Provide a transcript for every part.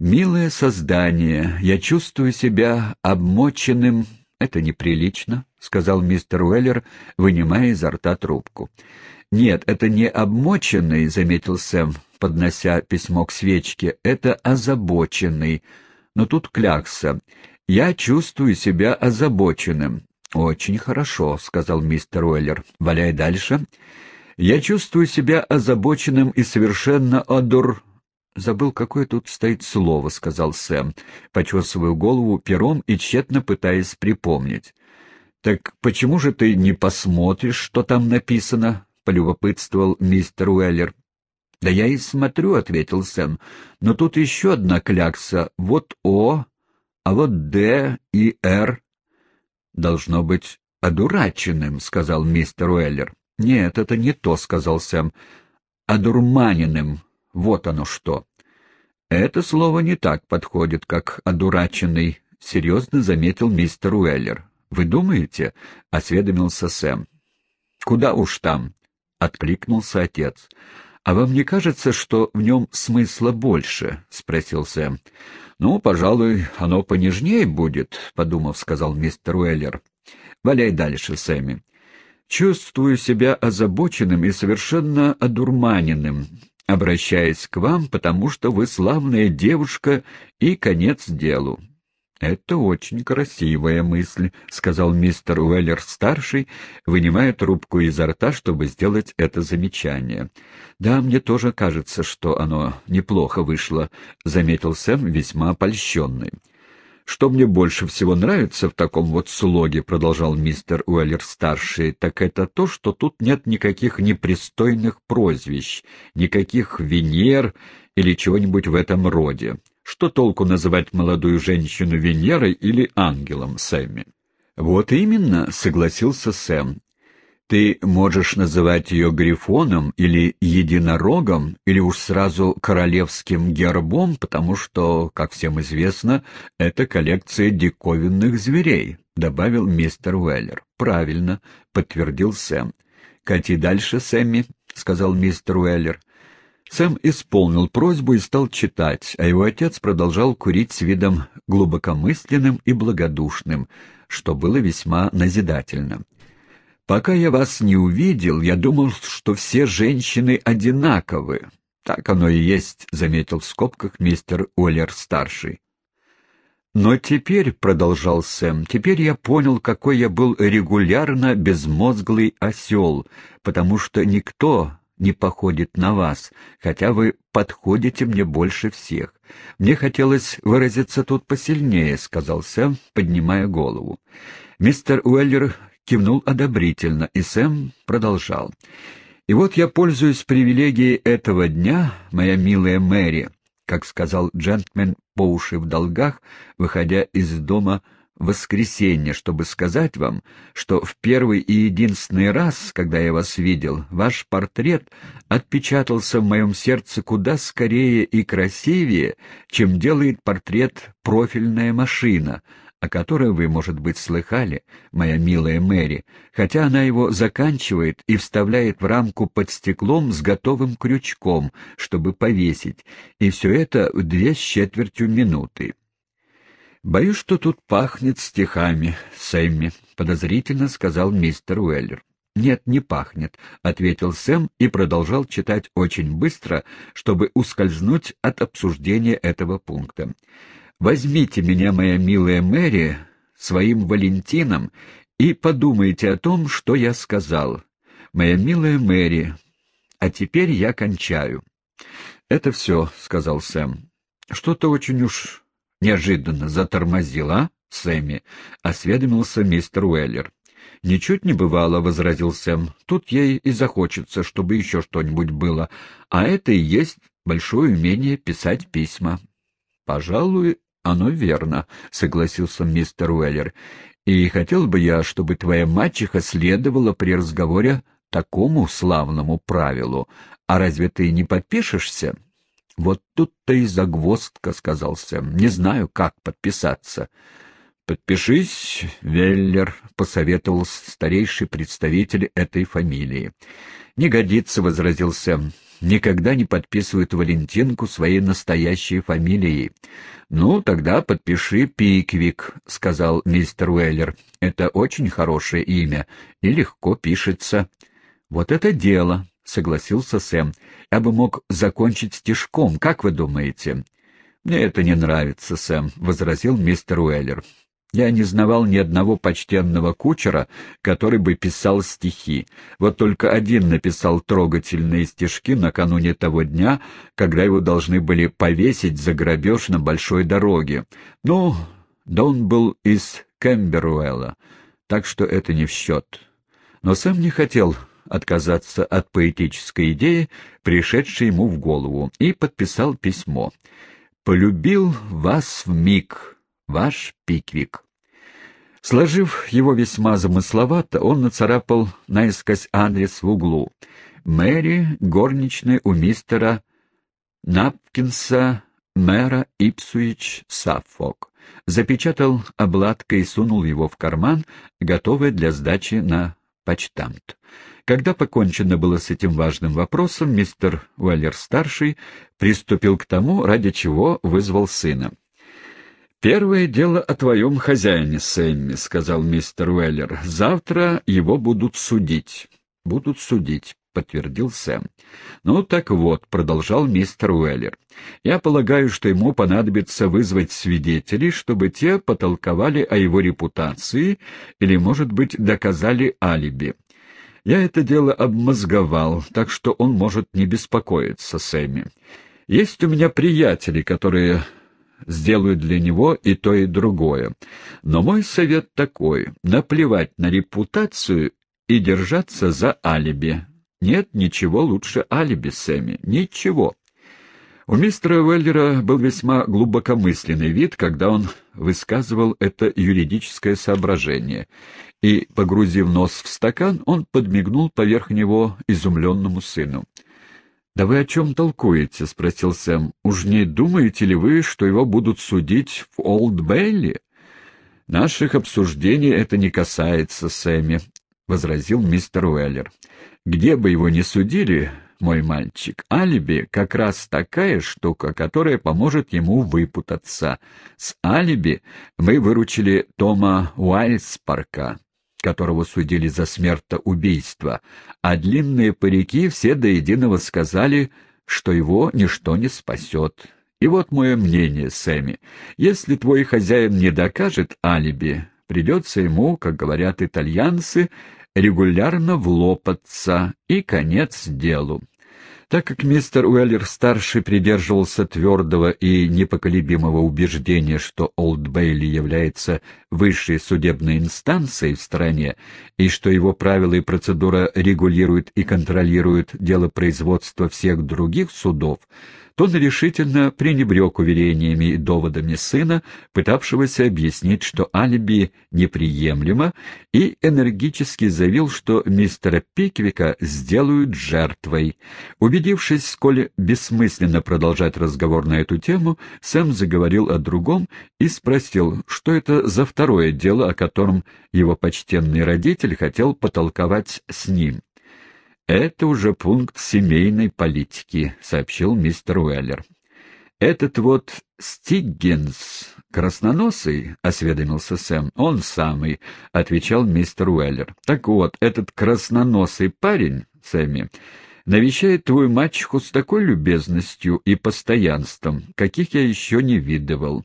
«Милое создание, я чувствую себя обмоченным...» «Это неприлично», — сказал мистер Уэллер, вынимая изо рта трубку. «Нет, это не обмоченный», — заметил Сэм, поднося письмо к свечке. «Это озабоченный. Но тут клякса. Я чувствую себя озабоченным». «Очень хорошо», — сказал мистер Уэллер. «Валяй дальше». «Я чувствую себя озабоченным и совершенно одур...» «Забыл, какое тут стоит слово», — сказал Сэм, почесывая голову пером и тщетно пытаясь припомнить. «Так почему же ты не посмотришь, что там написано?» — полюбопытствовал мистер Уэллер. «Да я и смотрю», — ответил Сэм. «Но тут еще одна клякса. Вот О, а вот Д и Р». «Должно быть одураченным», — сказал мистер Уэллер. «Нет, это не то», — сказал Сэм. «Одурманенным. Вот оно что». «Это слово не так подходит, как «одураченный», — серьезно заметил мистер Уэллер. «Вы думаете?» — осведомился Сэм. «Куда уж там?» — откликнулся отец. «А вам не кажется, что в нем смысла больше?» — спросил Сэм. «Ну, пожалуй, оно понежнее будет», — подумав, сказал мистер Уэллер. «Валяй дальше, Сэмми. Чувствую себя озабоченным и совершенно одурманенным, обращаясь к вам, потому что вы славная девушка и конец делу. «Это очень красивая мысль», — сказал мистер Уэллер-старший, вынимая трубку изо рта, чтобы сделать это замечание. «Да, мне тоже кажется, что оно неплохо вышло», — заметил Сэм, весьма опольщенный. «Что мне больше всего нравится в таком вот слоге», — продолжал мистер Уэллер-старший, — «так это то, что тут нет никаких непристойных прозвищ, никаких Венер или чего-нибудь в этом роде. Что толку называть молодую женщину Венерой или ангелом, Сэмми?» «Вот именно», — согласился Сэм. Ты можешь называть ее грифоном или единорогом, или уж сразу королевским гербом, потому что, как всем известно, это коллекция диковинных зверей, — добавил мистер Уэллер. — Правильно, — подтвердил Сэм. — Кати дальше, Сэмми, — сказал мистер Уэллер. Сэм исполнил просьбу и стал читать, а его отец продолжал курить с видом глубокомысленным и благодушным, что было весьма назидательно. Пока я вас не увидел, я думал, что все женщины одинаковы. Так оно и есть, — заметил в скобках мистер Уоллер-старший. Но теперь, — продолжал Сэм, — теперь я понял, какой я был регулярно безмозглый осел, потому что никто не походит на вас, хотя вы подходите мне больше всех. Мне хотелось выразиться тут посильнее, — сказал Сэм, поднимая голову. Мистер Уэллер кивнул одобрительно, и Сэм продолжал. «И вот я пользуюсь привилегией этого дня, моя милая Мэри, как сказал джентльмен по уши в долгах, выходя из дома воскресенье, чтобы сказать вам, что в первый и единственный раз, когда я вас видел, ваш портрет отпечатался в моем сердце куда скорее и красивее, чем делает портрет профильная машина, о которой вы, может быть, слыхали, моя милая Мэри, хотя она его заканчивает и вставляет в рамку под стеклом с готовым крючком, чтобы повесить, и все это в две с четвертью минуты. «Боюсь, что тут пахнет стихами, Сэмми», — подозрительно сказал мистер Уэллер. «Нет, не пахнет», — ответил Сэм и продолжал читать очень быстро, чтобы ускользнуть от обсуждения этого пункта. Возьмите меня, моя милая Мэри, своим Валентином и подумайте о том, что я сказал. Моя милая Мэри, а теперь я кончаю. — Это все, — сказал Сэм. — Что-то очень уж неожиданно затормозило, а, Сэмми? — осведомился мистер Уэллер. — Ничуть не бывало, — возразил Сэм. — Тут ей и захочется, чтобы еще что-нибудь было. А это и есть большое умение писать письма. — Пожалуй, «Оно верно», — согласился мистер Уэллер. «И хотел бы я, чтобы твоя мачеха следовала при разговоре такому славному правилу. А разве ты не подпишешься?» «Вот тут-то и загвоздка», — сказал Сэм. «Не знаю, как подписаться». «Подпишись, Веллер», — посоветовал старейший представитель этой фамилии. «Не годится», — возразил Сэм. Никогда не подписывают Валентинку своей настоящей фамилией. «Ну, тогда подпиши Пиквик», — сказал мистер Уэллер. «Это очень хорошее имя и легко пишется». «Вот это дело», — согласился Сэм. «Я бы мог закончить стишком, как вы думаете?» «Мне это не нравится, Сэм», — возразил мистер Уэллер. Я не знавал ни одного почтенного кучера, который бы писал стихи. Вот только один написал трогательные стишки накануне того дня, когда его должны были повесить за грабеж на большой дороге. Ну, да он был из Кэмберуэлла, так что это не в счет. Но сам не хотел отказаться от поэтической идеи, пришедшей ему в голову, и подписал письмо. «Полюбил вас в миг, ваш Пиквик». Сложив его весьма замысловато, он нацарапал наискось адрес в углу. «Мэри, горничная у мистера Напкинса, мэра Ипсуич, Саффок». Запечатал обладкой и сунул его в карман, готовый для сдачи на почтамт. Когда покончено было с этим важным вопросом, мистер Уэллер-старший приступил к тому, ради чего вызвал сына. «Первое дело о твоем хозяине, Сэмми», — сказал мистер Уэллер. «Завтра его будут судить». «Будут судить», — подтвердил Сэм. «Ну так вот», — продолжал мистер Уэллер. «Я полагаю, что ему понадобится вызвать свидетелей, чтобы те потолковали о его репутации или, может быть, доказали алиби. Я это дело обмозговал, так что он может не беспокоиться, Сэмми. Есть у меня приятели, которые сделают для него и то, и другое. Но мой совет такой — наплевать на репутацию и держаться за алиби. Нет ничего лучше алиби, Сэмми, ничего. У мистера Уэллера был весьма глубокомысленный вид, когда он высказывал это юридическое соображение, и, погрузив нос в стакан, он подмигнул поверх него изумленному сыну. «Да вы о чем толкуете?» — спросил Сэм. «Уж не думаете ли вы, что его будут судить в Олд-Бейли?» «Наших обсуждений это не касается, Сэмми», — возразил мистер Уэллер. «Где бы его ни судили, мой мальчик, алиби как раз такая штука, которая поможет ему выпутаться. С алиби мы выручили Тома Уайльспарка, которого судили за смертоубийство, а длинные парики все до единого сказали, что его ничто не спасет. И вот мое мнение, Сэмми. Если твой хозяин не докажет алиби, придется ему, как говорят итальянцы, регулярно влопаться, и конец делу. Так как мистер Уэллер-старший придерживался твердого и непоколебимого убеждения, что Олд Бейли является высшей судебной инстанцией в стране, и что его правила и процедура регулируют и контролируют дело производства всех других судов, то он решительно пренебрег уверениями и доводами сына, пытавшегося объяснить, что алиби неприемлемо, и энергически заявил, что мистера Пиквика сделают жертвой. Убедившись, сколь бессмысленно продолжать разговор на эту тему, Сэм заговорил о другом и спросил, что это за второе дело, о котором его почтенный родитель хотел потолковать с ним. «Это уже пункт семейной политики», — сообщил мистер Уэллер. «Этот вот Стиггинс, красноносый?» — осведомился Сэм. «Он самый», — отвечал мистер Уэллер. «Так вот, этот красноносый парень, Сэмми, навещает твою мачеху с такой любезностью и постоянством, каких я еще не видывал.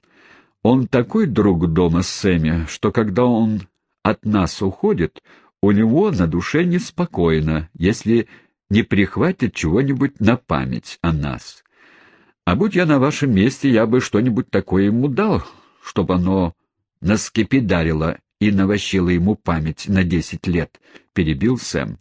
Он такой друг дома Сэмми, что когда он от нас уходит, у него на душе неспокойно, если не прихватит чего-нибудь на память о нас. А будь я на вашем месте, я бы что-нибудь такое ему дал, чтобы оно наскепидарило и навощило ему память на десять лет, — перебил Сэм.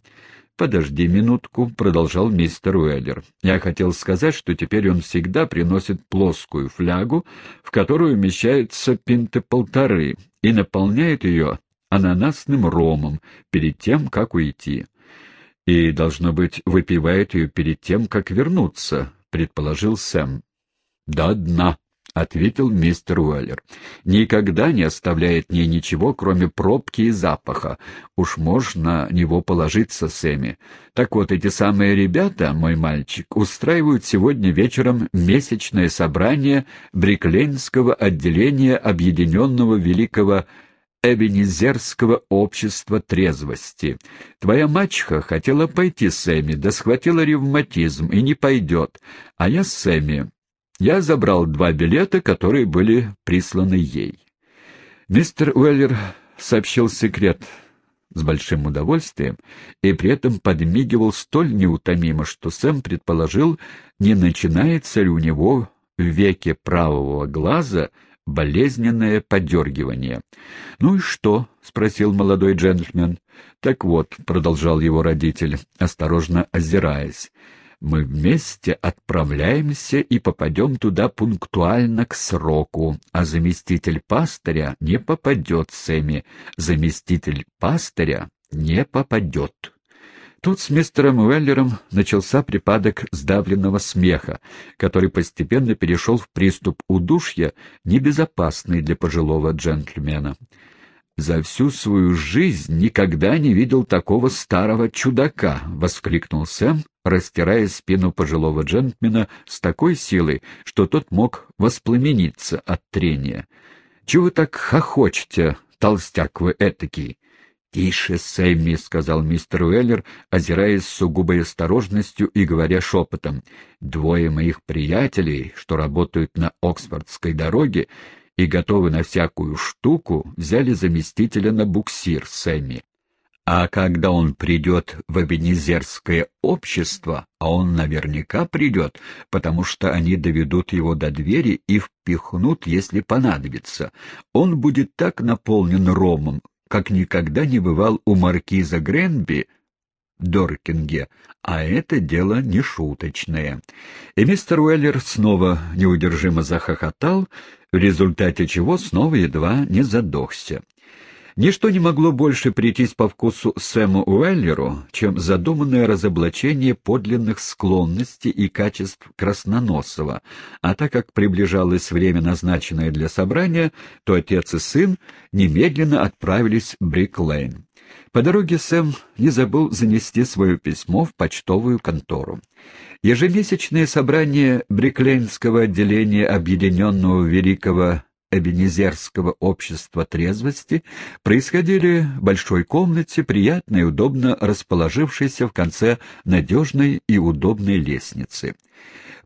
«Подожди минутку», — продолжал мистер Уэллер. «Я хотел сказать, что теперь он всегда приносит плоскую флягу, в которую умещаются пинты полторы, и наполняет ее ананасным ромом перед тем, как уйти. И, должно быть, выпивает ее перед тем, как вернуться, предположил Сэм. «До дна», — ответил мистер Уэллер. «Никогда не оставляет мне ничего, кроме пробки и запаха. Уж можно на него положиться, Сэмми. Так вот, эти самые ребята, мой мальчик, устраивают сегодня вечером месячное собрание Бриклейнского отделения Объединенного Великого Эбенезерского общества трезвости. Твоя мачеха хотела пойти с Эми, да схватила ревматизм и не пойдет. А я с Эми я забрал два билета, которые были присланы ей. Мистер Уэллер сообщил секрет с большим удовольствием и при этом подмигивал столь неутомимо, что Сэм предположил, не начинается ли у него в веке правого глаза болезненное подергивание. «Ну и что?» — спросил молодой джентльмен. «Так вот», — продолжал его родитель, осторожно озираясь, — мы вместе отправляемся и попадем туда пунктуально к сроку, а заместитель пастыря не попадет, Сэмми. Заместитель пастыря не попадет. Тут с мистером Уэллером начался припадок сдавленного смеха, который постепенно перешел в приступ удушья, небезопасный для пожилого джентльмена. «За всю свою жизнь никогда не видел такого старого чудака!» — воскликнул Сэм, растирая спину пожилого джентльмена с такой силой, что тот мог воспламениться от трения. «Чего вы так хохочете, толстяк вы этакий?» «Тише, Сэмми», — сказал мистер Уэллер, озираясь с сугубой осторожностью и говоря шепотом. «Двое моих приятелей, что работают на Оксфордской дороге, и готовы на всякую штуку, взяли заместителя на буксир Сэмми. А когда он придет в Эбенезерское общество, а он наверняка придет, потому что они доведут его до двери и впихнут, если понадобится, он будет так наполнен ромом, как никогда не бывал у маркиза Гренби Доркинге, а это дело не шуточное. И мистер Уэллер снова неудержимо захохотал, в результате чего снова едва не задохся. Ничто не могло больше прийтись по вкусу Сэму Уэллеру, чем задуманное разоблачение подлинных склонностей и качеств Красноносова, а так как приближалось время, назначенное для собрания, то отец и сын немедленно отправились в Брик-Лейн. По дороге Сэм не забыл занести свое письмо в почтовую контору. Ежемесячное собрание Бриклейнского отделения Объединенного Великого Эбенезерского общества трезвости происходили в большой комнате, приятно и удобно расположившейся в конце надежной и удобной лестницы.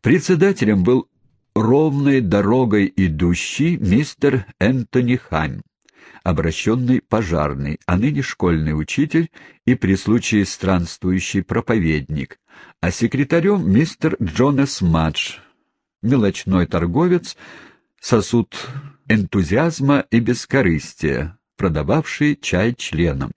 Председателем был ровной дорогой идущий мистер Энтони Хань, обращенный пожарный, а ныне школьный учитель и при случае странствующий проповедник, а секретарем мистер Джонас Мадж, мелочной торговец, сосуд энтузиазма и бескорыстия, продававший чай членам.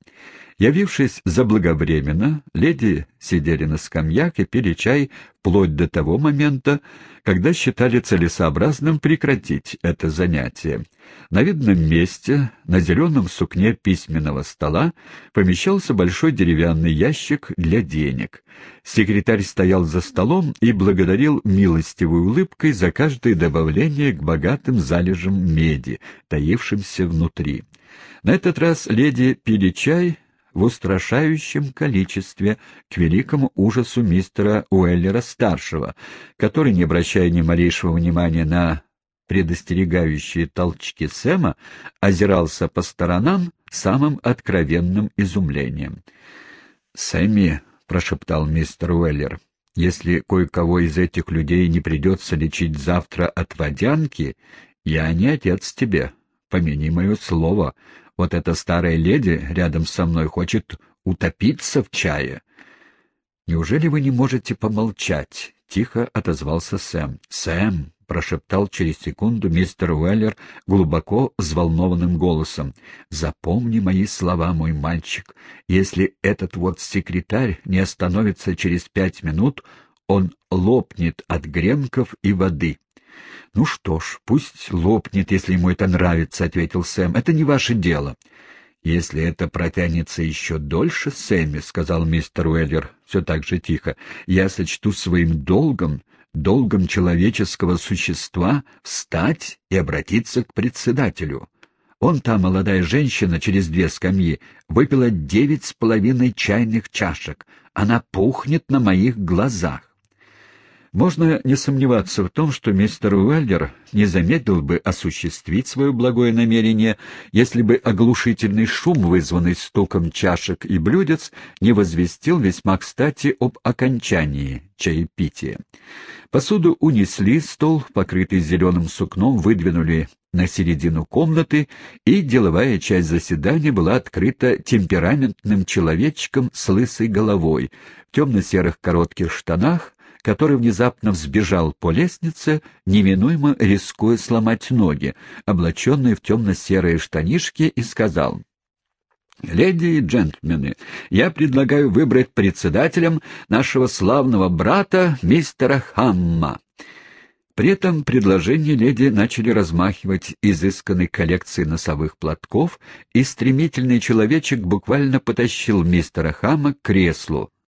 Явившись заблаговременно, леди сидели на скамьях и пили чай вплоть до того момента, когда считали целесообразным прекратить это занятие. На видном месте, на зеленом сукне письменного стола, помещался большой деревянный ящик для денег. Секретарь стоял за столом и благодарил милостивой улыбкой за каждое добавление к богатым залежам меди, таившимся внутри. На этот раз леди пили чай в устрашающем количестве к великому ужасу мистера Уэллера-старшего, который, не обращая ни малейшего внимания на предостерегающие толчки Сэма, озирался по сторонам самым откровенным изумлением. «Сэмми», — прошептал мистер Уэллер, — «если кое-кого из этих людей не придется лечить завтра от водянки, я не отец тебе, помяни мое слово, вот эта старая леди рядом со мной хочет утопиться в чае. Неужели вы не можете помолчать? Тихо отозвался Сэм. Сэм, прошептал через секунду мистер Уэллер глубоко взволнованным голосом. «Запомни мои слова, мой мальчик. Если этот вот секретарь не остановится через пять минут, он лопнет от гренков и воды». — Ну что ж, пусть лопнет, если ему это нравится, — ответил Сэм. — Это не ваше дело. — Если это протянется еще дольше, Сэмми, — сказал мистер Уэллер все так же тихо, — я сочту своим долгом долгом человеческого существа встать и обратиться к председателю. Он, та молодая женщина, через две скамьи, выпила девять с половиной чайных чашек. Она пухнет на моих глазах. Можно не сомневаться в том, что мистер Уэллер не замедлил бы осуществить свое благое намерение, если бы оглушительный шум, вызванный стуком чашек и блюдец, не возвестил весьма кстати об окончании чаепития. Посуду унесли, стол, покрытый зеленым сукном, выдвинули на середину комнаты, и деловая часть заседания была открыта темпераментным человечком с лысой головой, в темно-серых коротких штанах, который внезапно взбежал по лестнице, неминуемо рискуя сломать ноги, облаченный в темно-серые штанишки, и сказал — «Леди и джентльмены, я предлагаю выбрать председателем нашего славного брата мистера Хамма». При этом предложение леди начали размахивать изысканной коллекцией носовых платков, и стремительный человечек буквально потащил мистера Хамма к креслу,